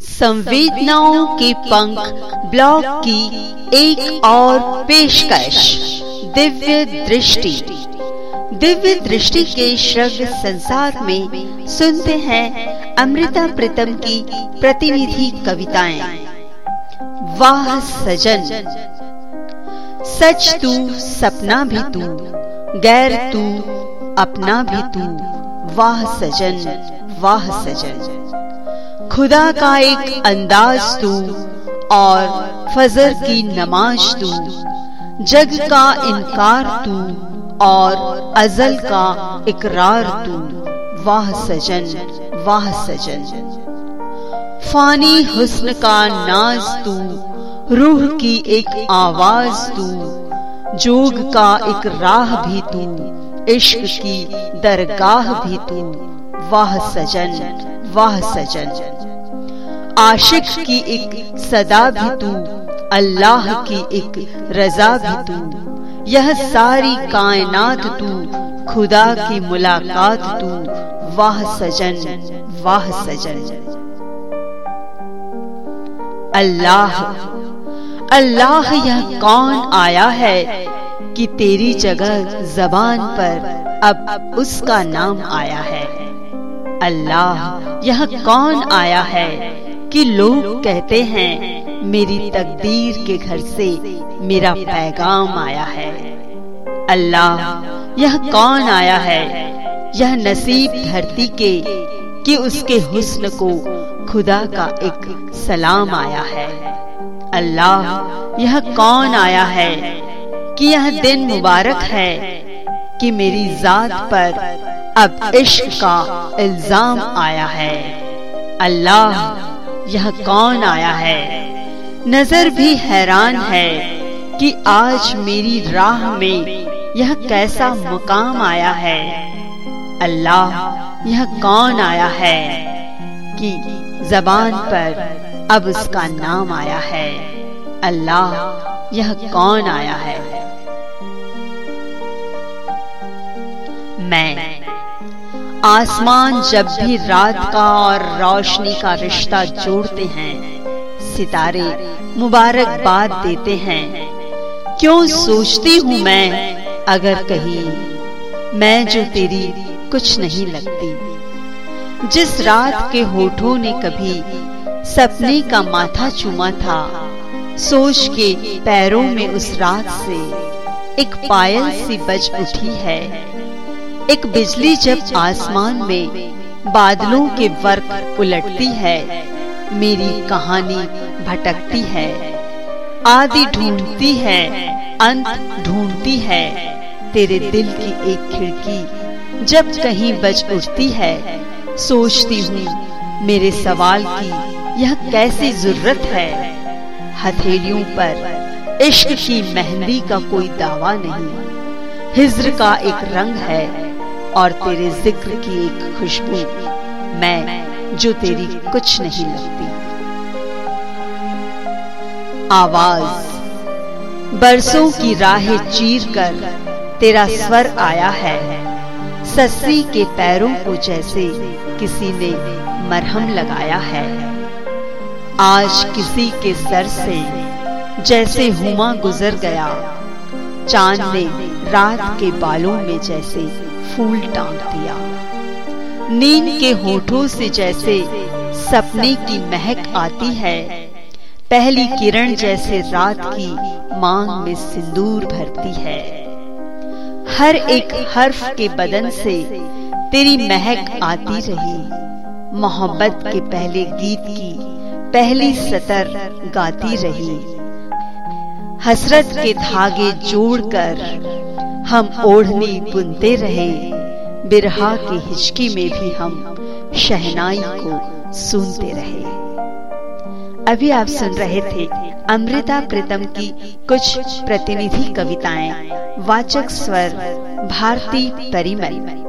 संवेदनाओं के पंख ब्लॉग की एक और पेशकश, दिव्य दृष्टि। दिव्य दृष्टि के श्रव्य संसार में सुनते हैं अमृता प्रीतम की प्रतिनिधि कविताएँ। वाह सजन। सच तू सपना भी तू, गैर तू अपना भी तू। वाह सजन वाह सजन। खुदा का एक अंदाज तू और फजर की नमाज़ तू। जग का इनकार तू और अजल का इकरार तू। वाह सजन वाह सजन। फानी हुस्न का नाज तू, रूह की एक आवाज़ तू। जोग का एक राह भी तू, इश्क की दरगाह भी तू। वाह सजन वाह सजन। आशिक की एक सदा भी तू, अल्लाह की एक रजा भी तू। यह सारी कायनात तू, खुदा की मुलाकात तू। वाह सजन वाह सजन। अल्लाह अल्लाह यह कौन आया है कि तेरी जगह जबान पर अब उसका नाम आया है? अल्लाह, यह कौन आया है कि लोग कहते हैं, मेरी तकदीर के घर से मेरा पैगाम आया है? अल्लाह, यह कौन आया है? यह नसीब धरती के कि उसके हुस्न को खुदा का एक सलाम आया है। अल्लाह, यह कौन आया है कि यह दिन मुबारक है कि मेरी जात पर अब इश्क का इल्ज़ाम आया है। अल्लाह, यह कौन आया है? नज़र भी हैरान है कि आज मेरी राह में यह कैसा मुकाम आया है। अल्लाह, यह कौन आया है कि जबान पर अब उसका नाम आया है? अल्लाह, यह कौन आया है? मैं आसमान जब भी रात का और रोशनी का रिश्ता जोड़ते हैं सितारे मुबारकबाद देते हैं। क्यों सोचती हूँ मैं अगर कहीं मैं जो तेरी कुछ नहीं लगती। जिस रात के होठों ने कभी सपने का माथा चूमा था सोच के पैरों में उस रात से एक पायल सी बज उठी है। एक बिजली जब आसमान में बादलों के वर्क उलटती है, मेरी कहानी भटकती है। आदि ढूंढती है, अंत ढूंढती है। तेरे दिल की एक खिड़की जब कहीं बज उठती है, सोचती हूँ मेरे सवाल की यह कैसी ज़रूरत है। हथेलियों पर इश्क की मेहंदी का कोई दावा नहीं, हिज्र का एक रंग है और तेरे ज़िक्र की एक खुशबू मैं जो तेरी कुछ नहीं लगती। आवाज़, बरसों की राहें चीर कर तेरा स्वर आया है सस्सी के पैरों को जैसे किसी ने मरहम लगाया है। आज किसी के सर से जैसे हुमा गुजर गया, चाँद ने रात के बालों में जैसे फूल टांग दिया। नींद के होठों से जैसे सपने की महक आती है, पहली किरण जैसे रात की मांग में सिंदूर भरती है। हर एक हर्फ के बदन से तेरी महक आती रही। मोहब्बत के पहले गीत की पहली सतर गाती रही। हसरत के धागे जोड़कर हम ओढ़नी बुनते रहे। बिरहा की हिचकी में भी हम शहनाई को सुनते रहे। अभी आप सुन रहे थे अमृता प्रीतम की कुछ प्रतिनिधि कविताएँ। वाचक स्वर भारती परिमल।